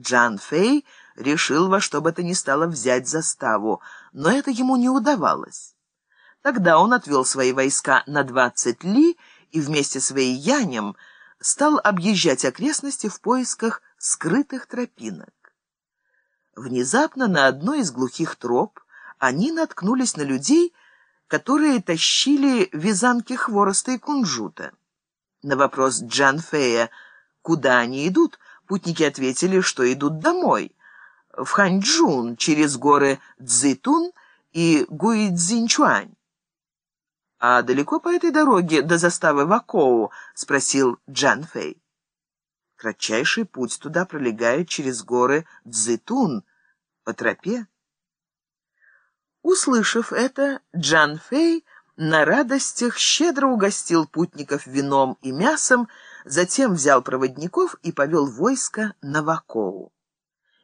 Джан Фэй решил во что бы то ни стало взять заставу, но это ему не удавалось. Тогда он отвел свои войска на 20 ли и вместе с Вэйянем стал объезжать окрестности в поисках скрытых тропинок. Внезапно на одной из глухих троп они наткнулись на людей, которые тащили вязанки хвороста и кунжута. На вопрос Джан Фэя, куда они идут, путники ответили, что идут домой, в Ханчжун, через горы Цзитун и Гуйцзинчуань. «А далеко по этой дороге до заставы Вакоу?» — спросил Джан Фэй. Кратчайший путь туда пролегает через горы Цзитун, по тропе. Услышав это, Джан Фэй на радостях щедро угостил путников вином и мясом, затем взял проводников и повел войско на Вакоу.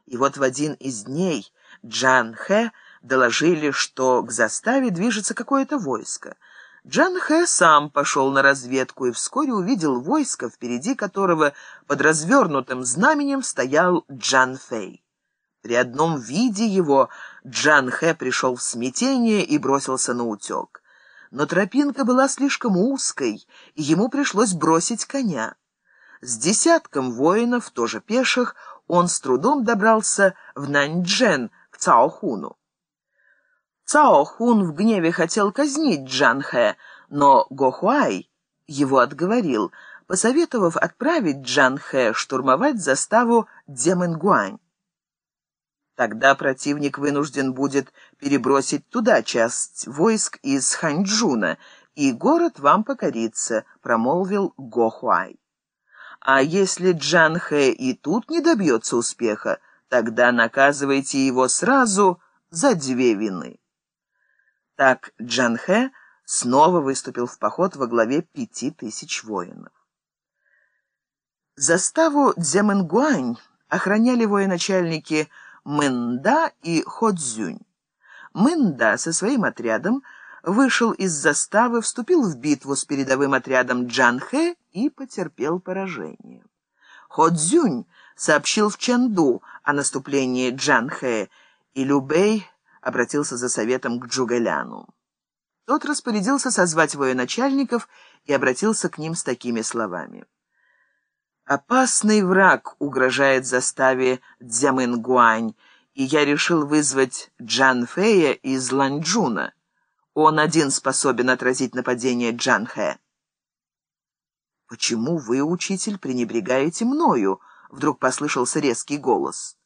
И вот в один из дней Джан Хэ доложили, что к заставе движется какое-то войско. Джан Хэ сам пошел на разведку и вскоре увидел войско, впереди которого под развернутым знаменем стоял Джан Фэй. При одном виде его Джан Хэ пришел в смятение и бросился на утек. Но тропинка была слишком узкой, и ему пришлось бросить коня. С десятком воинов, тоже пеших, он с трудом добрался в Наньчжэн к Цаохуну. Цаохун в гневе хотел казнить Джан Хэ, но Гохуай его отговорил, посоветовав отправить Джан Хэ штурмовать заставу Дземэнгуань. Тогда противник вынужден будет перебросить туда часть войск из Ханчжуна, и город вам покорится», — промолвил Гохуай. «А если Джан Хэ и тут не добьется успеха, тогда наказывайте его сразу за две вины». Так Джан Хэ снова выступил в поход во главе пяти тысяч воинов. Заставу Дзяменгуань охраняли военачальники Мэнда и Ходзюнь. Мэнда со своим отрядом вышел из заставы, вступил в битву с передовым отрядом Джанхэ и потерпел поражение. Ходзюнь сообщил в Чэнду о наступлении Джанхэ, и Любэй обратился за советом к Джугэляну. Тот распорядился созвать военачальников и обратился к ним с такими словами. Опасный враг угрожает заставе Дзямынгуань, и я решил вызвать Джан Фэя из Ланчжуна. Он один способен отразить нападение Джан Хэ. «Почему вы, учитель, пренебрегаете мною?» — вдруг послышался резкий голос.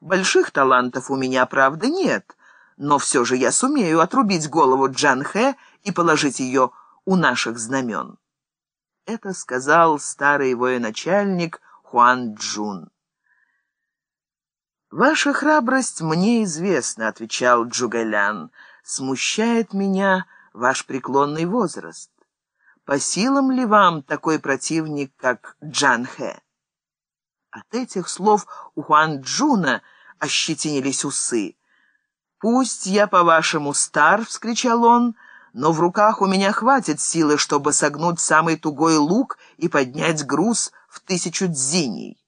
«Больших талантов у меня, правда, нет, но все же я сумею отрубить голову Джан Хэ и положить ее у наших знамен». Это сказал старый военачальник Хуан Чжун. «Ваша храбрость мне известна», — отвечал Чжугэ Лян. «Смущает меня ваш преклонный возраст. По силам ли вам такой противник, как Чжан Хэ?» От этих слов у Хуан Чжуна ощетинились усы. «Пусть я, по-вашему, стар», — вскричал он, — но в руках у меня хватит силы, чтобы согнуть самый тугой лук и поднять груз в тысячу дзиней.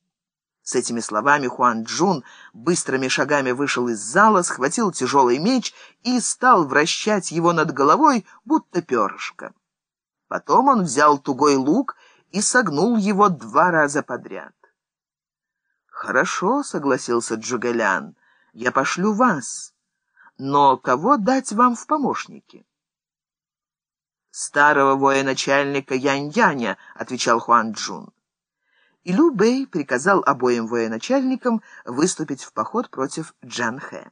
С этими словами Хуан Джун быстрыми шагами вышел из зала, схватил тяжелый меч и стал вращать его над головой, будто перышко. Потом он взял тугой лук и согнул его два раза подряд. «Хорошо», — согласился Джугалян, — «я пошлю вас. Но кого дать вам в помощники?» Старого военачальника Янь-Яня», — отвечал Хуан Джун. И Лю Бэй приказал обоим военачальникам выступить в поход против Джан Хэ.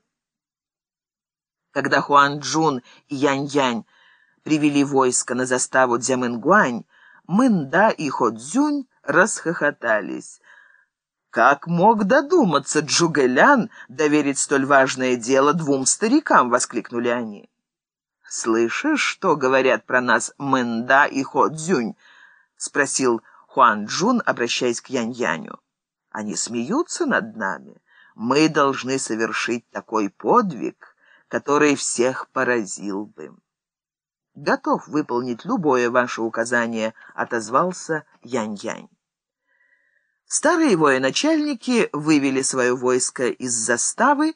Когда Хуан Джун и Янь-Янь привели войско на заставу Дзямынгуань, Мэнда и Ходзюнь расхохотались. «Как мог додуматься Джугэлян доверить столь важное дело двум старикам?» — воскликнули они. «Слышишь, что говорят про нас Мэнда и Хо Цзюнь?» — спросил Хуан Джун, обращаясь к Янь-Яню. «Они смеются над нами. Мы должны совершить такой подвиг, который всех поразил бы». «Готов выполнить любое ваше указание», — отозвался Янь-Янь. Старые военачальники вывели свое войско из заставы